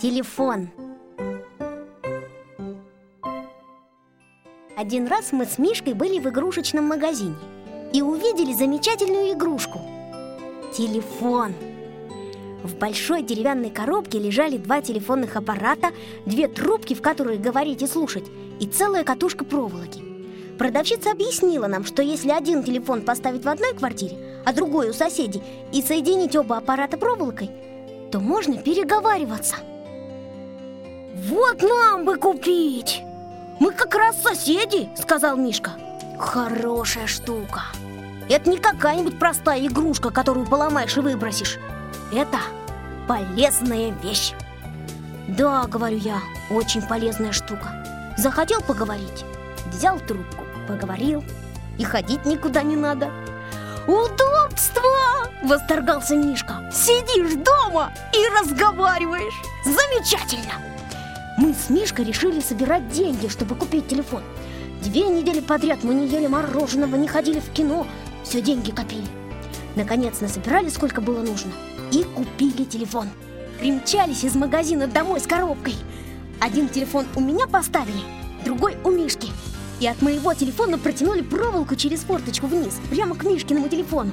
Телефон. Один раз мы с Мишкой были в игрушечном магазине И увидели замечательную игрушку Телефон. В большой деревянной коробке лежали два телефонных аппарата Две трубки, в которые говорить и слушать И целая катушка проволоки. Продавщица объяснила нам, что если один телефон поставить в одной квартире, а другой у соседей, и соединить оба аппарата проволокой, то можно переговариваться. Вот нам бы купить! Мы как раз соседи, сказал Мишка. Хорошая штука. Это не какая-нибудь простая игрушка, которую поломаешь и выбросишь. Это полезная вещь. Да, говорю я, очень полезная штука. Захотел поговорить? Взял трубку, поговорил, и ходить никуда не надо. Удобство! Восторгался Мишка. Сидишь дома и разговариваешь. Замечательно! Мы с Мишкой решили собирать деньги, чтобы купить телефон. Две недели подряд мы не ели мороженого, не ходили в кино, все деньги копили. Наконец насобирали сколько было нужно и купили телефон. Примчались из магазина домой с коробкой. Один телефон у меня поставили, другой у Мишки. И от моего телефона протянули проволоку через форточку вниз, прямо к Мишкиному телефону.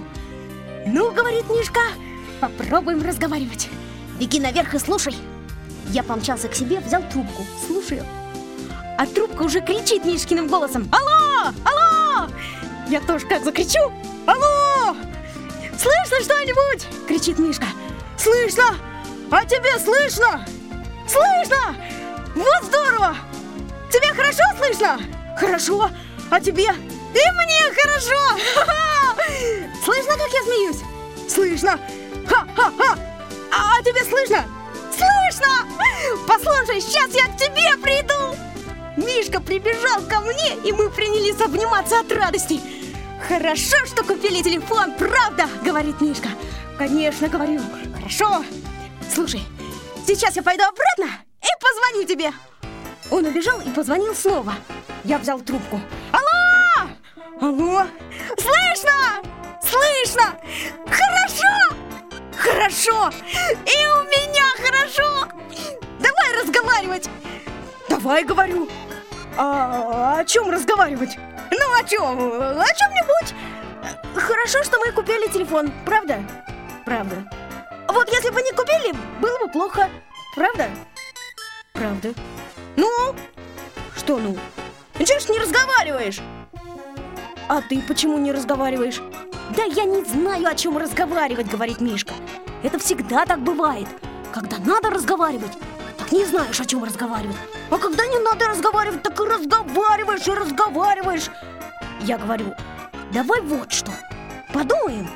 «Ну, — говорит Мишка, — попробуем разговаривать. Беги наверх и слушай». Я помчался к себе, взял трубку, слушаю. А трубка уже кричит Мишкиным голосом «Алло! Алло!» Я тоже как закричу «Алло! Слышно что-нибудь?» — кричит Мишка «Слышно! А тебе слышно? Слышно! Вот здорово! Тебе хорошо слышно?» Хорошо, а тебе? И мне хорошо! Слышно, как я смеюсь? Слышно! Ха-ха-ха! А, а тебе слышно? Слышно! Послушай, сейчас я к тебе приду! Мишка прибежал ко мне, и мы принялись обниматься от радости. Хорошо, что купили телефон, правда? Говорит Мишка. Конечно, говорю. Хорошо. Слушай, сейчас я пойду обратно и позвоню тебе. Он убежал и позвонил снова. Я взял трубку. Алло! Алло! Слышно! Слышно! Хорошо! Хорошо! И у меня хорошо! Давай разговаривать! Давай, говорю. А о чем разговаривать? Ну, о чем? О чем-нибудь? Хорошо, что мы купили телефон, правда? Правда. Вот если бы не купили, было бы плохо. Правда? Правда. Ну? Что? Ну чего ж не разговариваешь? А ты почему не разговариваешь? Да я не знаю, о чем разговаривать, говорит Мишка. Это всегда так бывает. Когда надо разговаривать, так не знаешь, о чем разговаривать. А когда не надо разговаривать, так и разговариваешь, и разговариваешь. Я говорю, давай вот что, подумаем.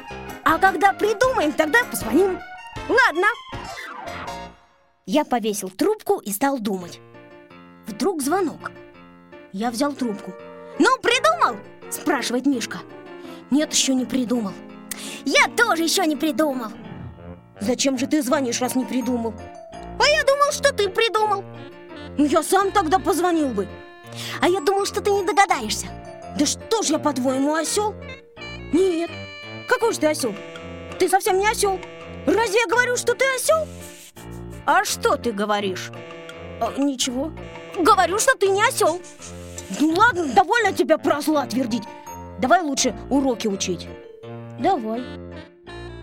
А когда придумаем, тогда позвоним. Ладно. Я повесил трубку и стал думать. Вдруг звонок. Я взял трубку. «Ну, придумал?» – спрашивает Мишка. «Нет, еще не придумал». «Я тоже еще не придумал». «Зачем же ты звонишь, раз не придумал?» «А я думал, что ты придумал». «Ну, я сам тогда позвонил бы». «А я думал, что ты не догадаешься». «Да что ж я, по-твоему, осел?» «Нет». «Какой же ты осел?» «Ты совсем не осел». «Разве я говорю, что ты осел?» «А что ты говоришь?» а, «Ничего». Говорю, что ты не осел. Ну ладно, довольно тебя про зла твердить. Давай лучше уроки учить. Давай.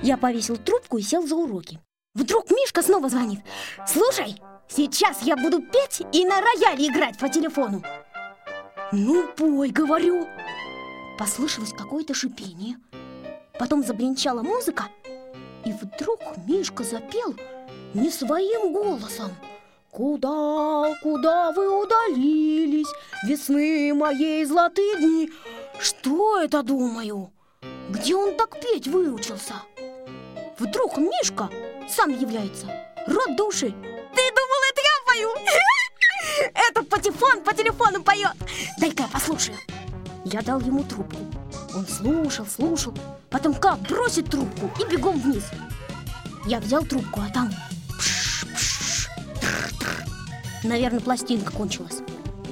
Я повесил трубку и сел за уроки. Вдруг Мишка снова звонит. Слушай, сейчас я буду петь и на рояле играть по телефону. Ну, пой, говорю. Послышалось какое-то шипение. Потом забринчала музыка, и вдруг Мишка запел не своим голосом, Куда, куда вы удалились, весны моей золотые дни? Что это, думаю? Где он так петь выучился? Вдруг Мишка сам является, рот души. Ты думал, это я пою? Это патефон по телефону поет. Дай-ка я послушаю. Я дал ему трубку. Он слушал, слушал, потом как бросит трубку и бегом вниз. Я взял трубку, а там Наверное, пластинка кончилась.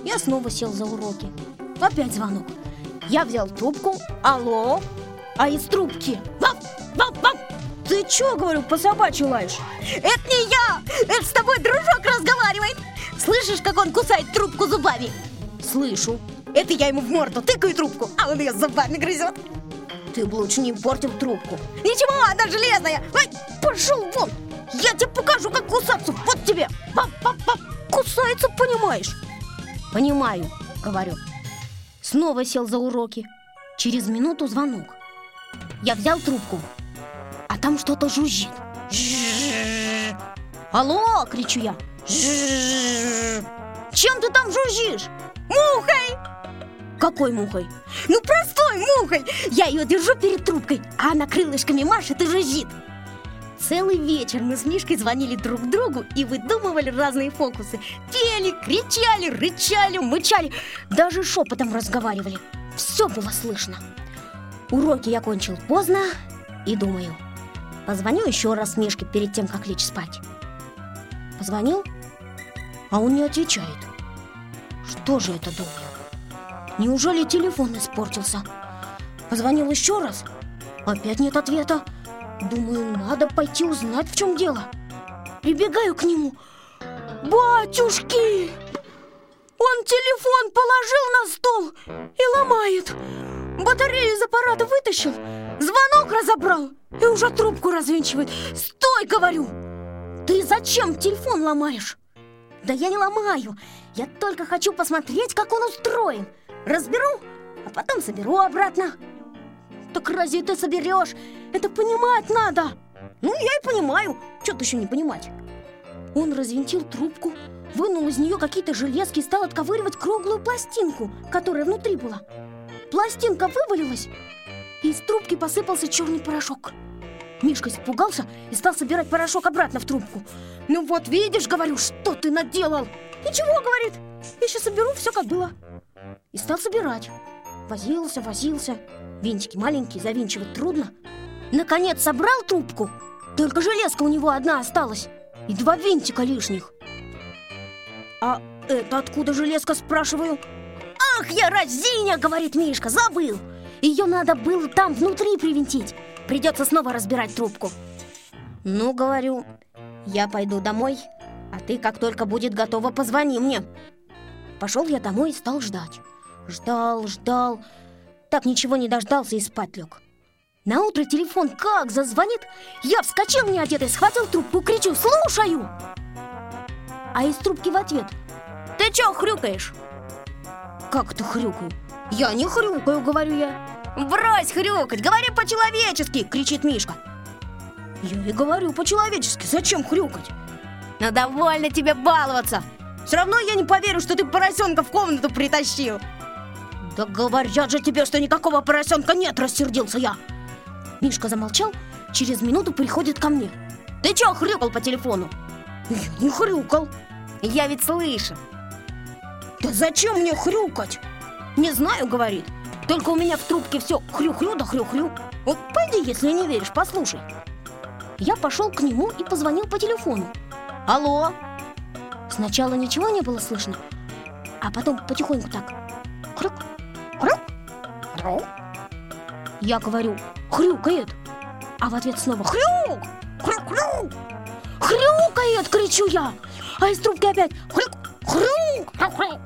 Я снова сел за уроки. Опять звонок. Я взял трубку. Алло? А из трубки. Вап, вап, вап. Ты чё, говорю, по собачью лаешь? Это не я! Это с тобой дружок разговаривает! Слышишь, как он кусает трубку зубами? Слышу. Это я ему в морду тыкаю трубку, а он ее зубами грызет. Ты бы лучше не портил трубку. Ничего, она железная. Ай, пошел вон. Я тебе покажу, как кусаться. Вот тебе. Пап, пап, пап. Кусается, понимаешь? Понимаю, говорю. Снова сел за уроки. Через минуту звонок. Я взял трубку, а там что-то жужжит. Алло, кричу я. Чем ты там жужжишь? Мухой! Какой мухой? Ну, простой мухой! Я ее держу перед трубкой, а она крылышками машет и жужжит. Целый вечер мы с Мишкой звонили друг другу и выдумывали разные фокусы. Пели, кричали, рычали, мычали, даже шепотом разговаривали. Все было слышно. Уроки я кончил поздно и думаю, позвоню еще раз Мишке перед тем, как лечь спать. Позвонил, а он не отвечает. Что же это, думаю? Неужели телефон испортился? Позвонил еще раз, опять нет ответа. Думаю, надо пойти узнать, в чем дело. Прибегаю к нему. Батюшки! Он телефон положил на стол и ломает. Батарею из аппарата вытащил, звонок разобрал и уже трубку развинчивает. Стой, говорю! Ты зачем телефон ломаешь? Да я не ломаю, я только хочу посмотреть, как он устроен. Разберу, а потом соберу обратно. Так разве ты соберешь? Это понимать надо. Ну, я и понимаю. Что ты еще не понимать? Он развинтил трубку, вынул из нее какие-то железки и стал отковыривать круглую пластинку, которая внутри была. Пластинка вывалилась, и из трубки посыпался черный порошок. Мишка испугался и стал собирать порошок обратно в трубку. «Ну вот видишь, говорю, что ты наделал!» «Ничего, — говорит, — я сейчас соберу все, как было». И стал собирать. Возился, возился. Винтики маленькие, завинчивать трудно. Наконец собрал трубку. Только железка у него одна осталась. И два винтика лишних. А это откуда железка, спрашиваю? Ах, я разиня, говорит Мишка, забыл. Ее надо было там внутри привинтить. Придется снова разбирать трубку. Ну, говорю, я пойду домой, а ты, как только будет готово, позвони мне. Пошел я домой и стал ждать. Ждал, ждал. Так ничего не дождался и спать лег. На утро телефон как зазвонит, я вскочил неодетый, схватил трубку, кричу «Слушаю!» А из трубки в ответ «Ты чё хрюкаешь?» «Как ты хрюкаю?» «Я не хрюкаю», — говорю я «Брось хрюкать, говори по-человечески!» — кричит Мишка Я и говорю по-человечески, зачем хрюкать? Ну довольно тебе баловаться Все равно я не поверю, что ты поросенка в комнату притащил Да говорят же тебе, что никакого поросенка нет, рассердился я Мишка замолчал, через минуту приходит ко мне Ты чё хрюкал по телефону? Я не хрюкал Я ведь слышу Да зачем мне хрюкать? Не знаю, говорит только у меня в трубке все хрю-хрю да хрю-хрю. Вот пойди, если не веришь, послушай. Я пошел к нему и позвонил по телефону. Алло. Сначала ничего не было слышно, а потом потихоньку так. Хрюк, хрюк. Я говорю, хрюкает. А в ответ снова хрюк, хрюк, хрюк. Хрюкает, кричу я. А из трубки опять хрюк, хрюк, хрюк.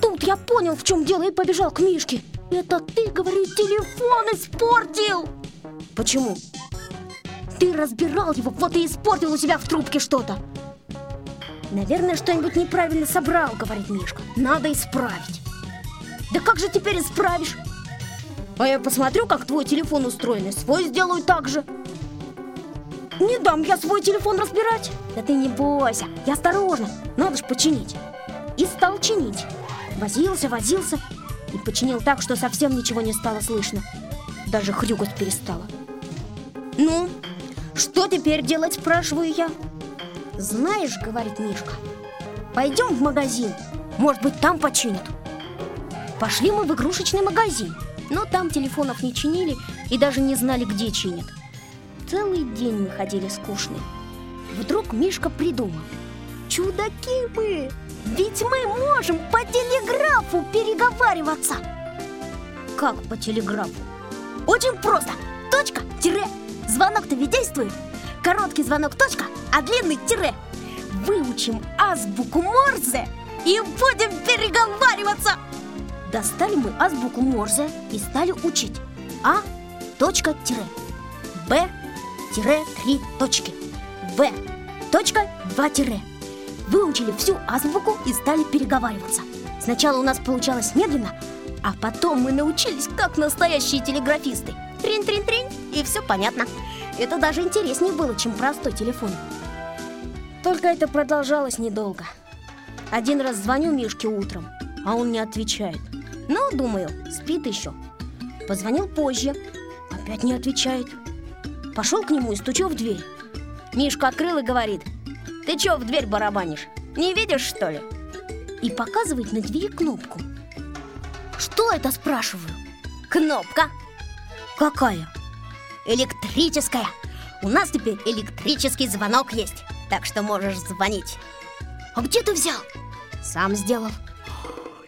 Тут я понял, в чем дело, и побежал к Мишке. Это ты, говорю, телефон испортил! Почему? Ты разбирал его, вот и испортил у себя в трубке что-то. Наверное, что-нибудь неправильно собрал, говорит Мишка. Надо исправить. Да как же теперь исправишь? А я посмотрю, как твой телефон устроен, и свой сделаю так же. Не дам я свой телефон разбирать. Да ты не бойся, я осторожно. Надо ж починить. И стал чинить. Возился, возился, и починил так, что совсем ничего не стало слышно. Даже хрюкать перестала. «Ну, что теперь делать?» – спрашиваю я. «Знаешь, — говорит Мишка, — пойдем в магазин, может быть, там починят». Пошли мы в игрушечный магазин, но там телефонов не чинили и даже не знали, где чинят. Целый день мы ходили скучные. Вдруг Мишка придумал. Чудаки мы! Ведь мы можем по телеграфу переговариваться Как по телеграфу? Очень просто Точка, тире, Звонок-то ведь действует. Короткий звонок точка, а длинный тире. Выучим азбуку Морзе и будем переговариваться. Достали мы азбуку Морзе и стали учить. А, точка, тире. Б, тире, три точки. В, точка, два тире. Выучили всю азбуку и стали переговариваться. Сначала у нас получалось медленно, а потом мы научились, как настоящие телеграфисты. Трин-трин-трин, и все понятно. Это даже интереснее было, чем простой телефон. Только это продолжалось недолго. Один раз звоню Мишке утром, а он не отвечает. Ну, думаю, спит еще. Позвонил позже, опять не отвечает. Пошел к нему и стучу в дверь. Мишка открыл и говорит, ты че в дверь барабанишь? Не видишь, что ли? И показывает на двери кнопку. Что это, спрашиваю? Кнопка. Какая? Электрическая. У нас теперь электрический звонок есть, так что можешь звонить. А где ты взял? Сам сделал.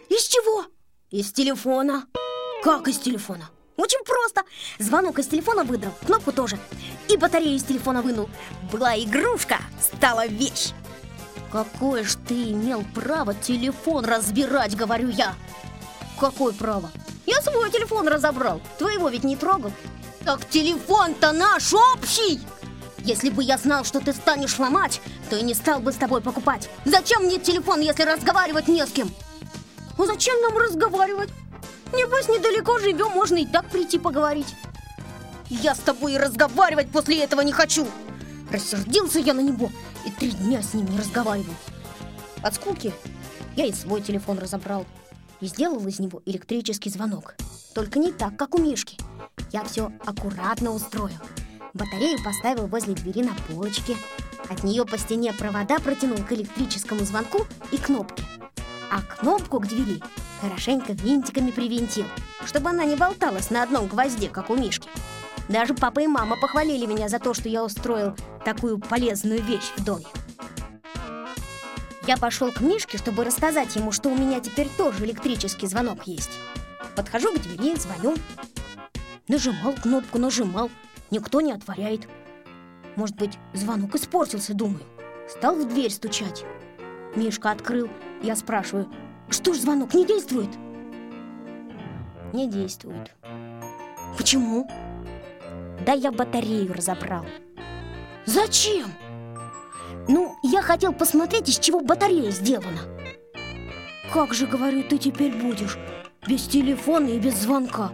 Из чего? Из телефона. Как из телефона? Очень просто. Звонок из телефона выдрал, кнопку тоже. И батарею из телефона вынул. Была игрушка, стала вещь. Какое ж ты имел право телефон разбирать, говорю я. Какое право? Я свой телефон разобрал. Твоего ведь не трогал. Так телефон-то наш общий! Если бы я знал, что ты станешь ломать, то и не стал бы с тобой покупать. Зачем мне телефон, если разговаривать не с кем? А зачем нам разговаривать? Небось, недалеко живем, можно и так прийти поговорить. Я с тобой и разговаривать после этого не хочу. Рассердился я на него и три дня с ним не разговаривал. От скуки я и свой телефон разобрал и сделал из него электрический звонок. Только не так, как у Мишки. Я все аккуратно устроил. Батарею поставил возле двери на полочке. От нее по стене провода протянул к электрическому звонку и кнопке. А кнопку к двери хорошенько винтиками привинтил, чтобы она не болталась на одном гвозде, как у Мишки. Даже папа и мама похвалили меня за то, что я устроил такую полезную вещь в доме. Я пошел к Мишке, чтобы рассказать ему, что у меня теперь тоже электрический звонок есть. Подхожу к двери, звоню. Нажимал кнопку, нажимал. Никто не отворяет. Может быть, звонок испортился, думаю. Стал в дверь стучать. Мишка открыл. Я спрашиваю, что ж звонок не действует? Не действует. Почему? Да я батарею разобрал. Зачем? Ну, я хотел посмотреть, из чего батарея сделана. Как же, говорю, ты теперь будешь? Без телефона и без звонка.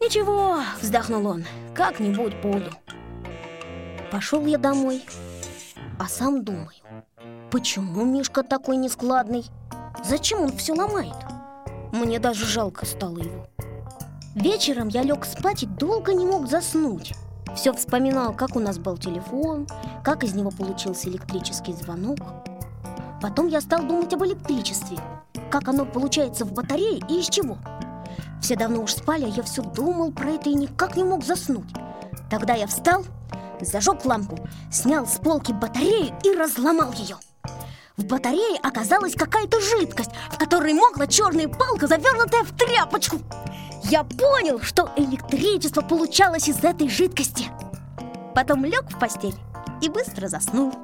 Ничего, вздохнул он, как-нибудь буду. Пошел я домой, а сам думаю, почему Мишка такой нескладный? Зачем он все ломает? Мне даже жалко стало его. Вечером я лег спать и долго не мог заснуть. Все вспоминал, как у нас был телефон, как из него получился электрический звонок. Потом я стал думать об электричестве, как оно получается в батарее и из чего. Все давно уж спали, а я все думал про это и никак не мог заснуть. Тогда я встал, зажег лампу, снял с полки батарею и разломал ее. В батарее оказалась какая-то жидкость, в которой мокла черная палка, завернутая в тряпочку. Я понял, что электричество получалось из этой жидкости. Потом лег в постель и быстро заснул.